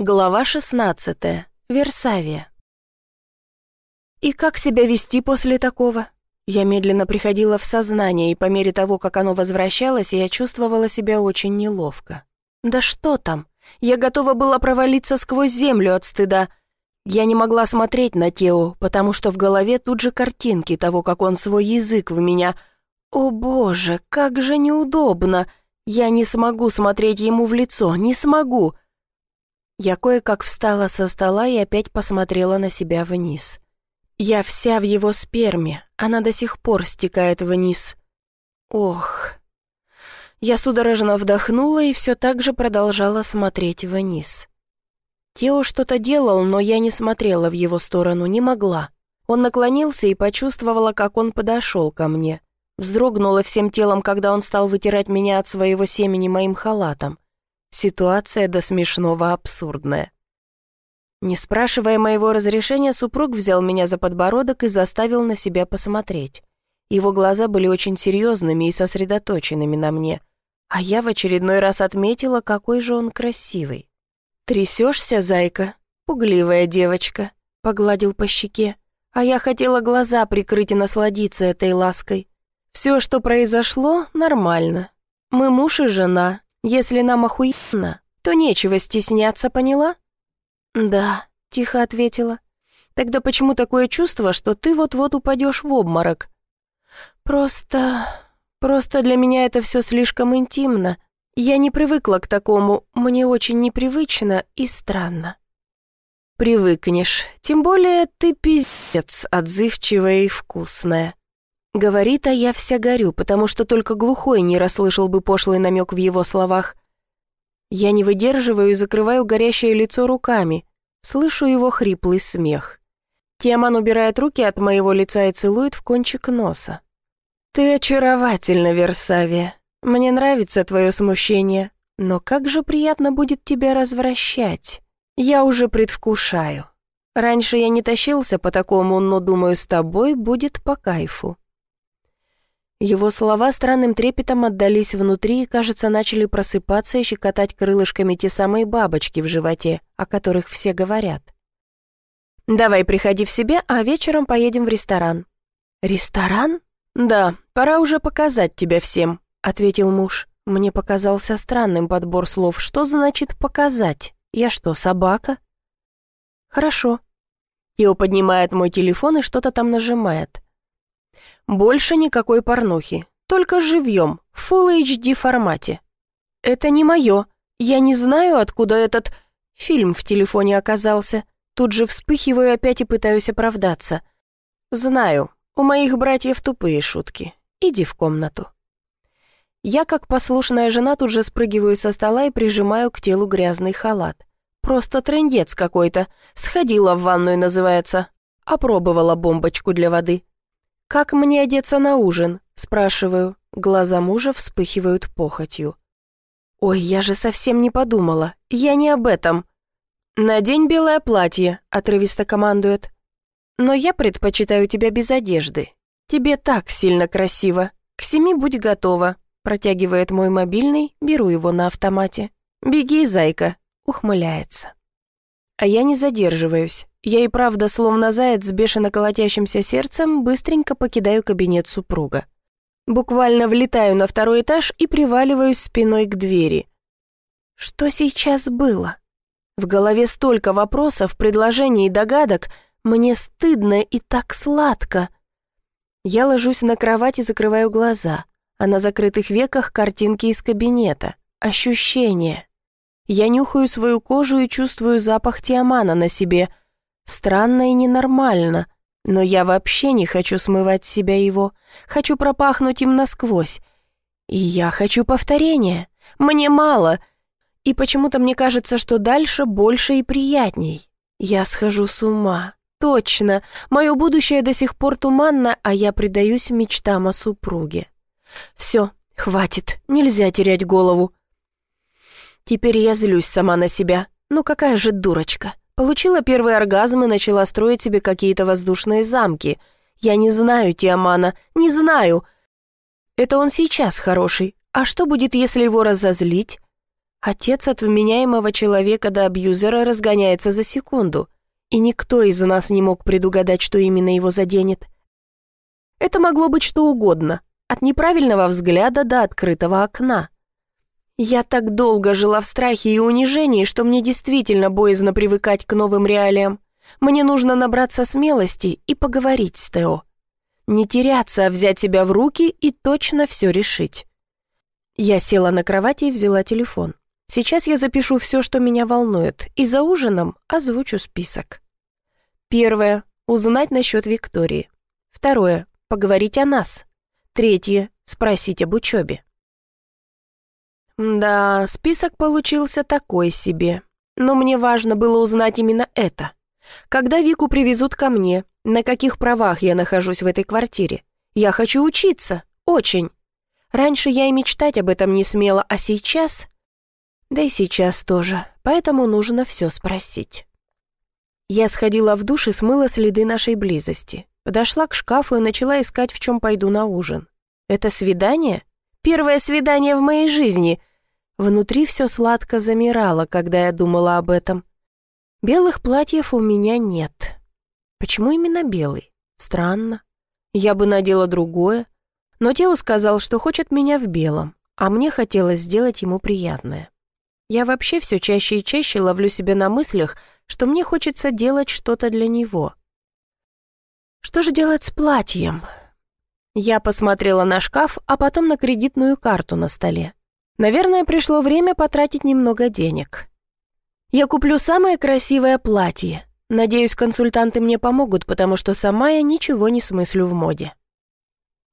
Глава 16. Версавия. И как себя вести после такого? Я медленно приходила в сознание, и по мере того, как оно возвращалось, я чувствовала себя очень неловко. Да что там? Я готова была провалиться сквозь землю от стыда. Я не могла смотреть на Тео, потому что в голове тут же картинки того, как он свой язык в меня... О боже, как же неудобно! Я не смогу смотреть ему в лицо, не смогу! Я кое-как встала со стола и опять посмотрела на себя вниз. Я вся в его сперме, она до сих пор стекает вниз. Ох. Я судорожно вдохнула и все так же продолжала смотреть вниз. Тео что-то делал, но я не смотрела в его сторону, не могла. Он наклонился и почувствовала, как он подошел ко мне. Вздрогнула всем телом, когда он стал вытирать меня от своего семени моим халатом. Ситуация до смешного абсурдная. Не спрашивая моего разрешения, супруг взял меня за подбородок и заставил на себя посмотреть. Его глаза были очень серьезными и сосредоточенными на мне, а я в очередной раз отметила, какой же он красивый. «Трясешься, зайка? Пугливая девочка», — погладил по щеке, а я хотела глаза прикрыть и насладиться этой лаской. Все, что произошло, нормально. Мы муж и жена, если нам охуенно, то нечего стесняться, поняла?» «Да», — тихо ответила. «Тогда почему такое чувство, что ты вот-вот упадешь в обморок?» «Просто... просто для меня это все слишком интимно. Я не привыкла к такому, мне очень непривычно и странно». «Привыкнешь, тем более ты пиздец отзывчивая и вкусная». Говорит, а я вся горю, потому что только глухой не расслышал бы пошлый намек в его словах. Я не выдерживаю и закрываю горящее лицо руками. Слышу его хриплый смех. Тиаман убирает руки от моего лица и целует в кончик носа. «Ты очаровательна, Версавия. Мне нравится твое смущение, но как же приятно будет тебя развращать. Я уже предвкушаю. Раньше я не тащился по такому, но, думаю, с тобой будет по кайфу». Его слова странным трепетом отдались внутри и, кажется, начали просыпаться и щекотать крылышками те самые бабочки в животе, о которых все говорят. «Давай приходи в себя, а вечером поедем в ресторан». «Ресторан?» «Да, пора уже показать тебя всем», — ответил муж. Мне показался странным подбор слов. «Что значит «показать»? Я что, собака?» «Хорошо». Ио поднимает мой телефон и что-то там нажимает. Больше никакой порнухи, только живьем, в Full HD формате. Это не мое. Я не знаю, откуда этот фильм в телефоне оказался. Тут же вспыхиваю опять и пытаюсь оправдаться. Знаю, у моих братьев тупые шутки. Иди в комнату. Я, как послушная жена, тут же спрыгиваю со стола и прижимаю к телу грязный халат. Просто трендец какой-то. Сходила в ванную, называется. Опробовала бомбочку для воды. «Как мне одеться на ужин?» – спрашиваю. Глаза мужа вспыхивают похотью. «Ой, я же совсем не подумала. Я не об этом». «Надень белое платье», – отрывисто командует. «Но я предпочитаю тебя без одежды. Тебе так сильно красиво. К семи будь готова», – протягивает мой мобильный, беру его на автомате. «Беги, зайка», – ухмыляется. А я не задерживаюсь. Я и правда, словно заяц с бешено колотящимся сердцем, быстренько покидаю кабинет супруга. Буквально влетаю на второй этаж и приваливаюсь спиной к двери. Что сейчас было? В голове столько вопросов, предложений и догадок. Мне стыдно и так сладко. Я ложусь на кровать и закрываю глаза, а на закрытых веках картинки из кабинета. Ощущения. Я нюхаю свою кожу и чувствую запах тиамана на себе. Странно и ненормально, но я вообще не хочу смывать с себя его. Хочу пропахнуть им насквозь. И я хочу повторения. Мне мало. И почему-то мне кажется, что дальше больше и приятней. Я схожу с ума. Точно. Мое будущее до сих пор туманно, а я предаюсь мечтам о супруге. Все, хватит. Нельзя терять голову. Теперь я злюсь сама на себя. Ну какая же дурочка. Получила первый оргазм и начала строить себе какие-то воздушные замки. Я не знаю Тиамана, не знаю. Это он сейчас хороший. А что будет, если его разозлить? Отец от вменяемого человека до абьюзера разгоняется за секунду, и никто из нас не мог предугадать, что именно его заденет. Это могло быть что угодно, от неправильного взгляда до открытого окна. Я так долго жила в страхе и унижении, что мне действительно боязно привыкать к новым реалиям. Мне нужно набраться смелости и поговорить с Тео. Не теряться, а взять себя в руки и точно все решить. Я села на кровати и взяла телефон. Сейчас я запишу все, что меня волнует, и за ужином озвучу список. Первое. Узнать насчет Виктории. Второе. Поговорить о нас. Третье. Спросить об учебе. Да, список получился такой себе. Но мне важно было узнать именно это. Когда Вику привезут ко мне, на каких правах я нахожусь в этой квартире? Я хочу учиться. Очень. Раньше я и мечтать об этом не смела, а сейчас... Да и сейчас тоже, поэтому нужно все спросить. Я сходила в душ и смыла следы нашей близости. Подошла к шкафу и начала искать, в чем пойду на ужин. Это свидание? Первое свидание в моей жизни. Внутри все сладко замирало, когда я думала об этом. Белых платьев у меня нет. Почему именно белый? Странно. Я бы надела другое. Но Тео сказал, что хочет меня в белом, а мне хотелось сделать ему приятное. Я вообще все чаще и чаще ловлю себя на мыслях, что мне хочется делать что-то для него. Что же делать с платьем? Я посмотрела на шкаф, а потом на кредитную карту на столе. Наверное, пришло время потратить немного денег. Я куплю самое красивое платье. Надеюсь, консультанты мне помогут, потому что сама я ничего не смыслю в моде.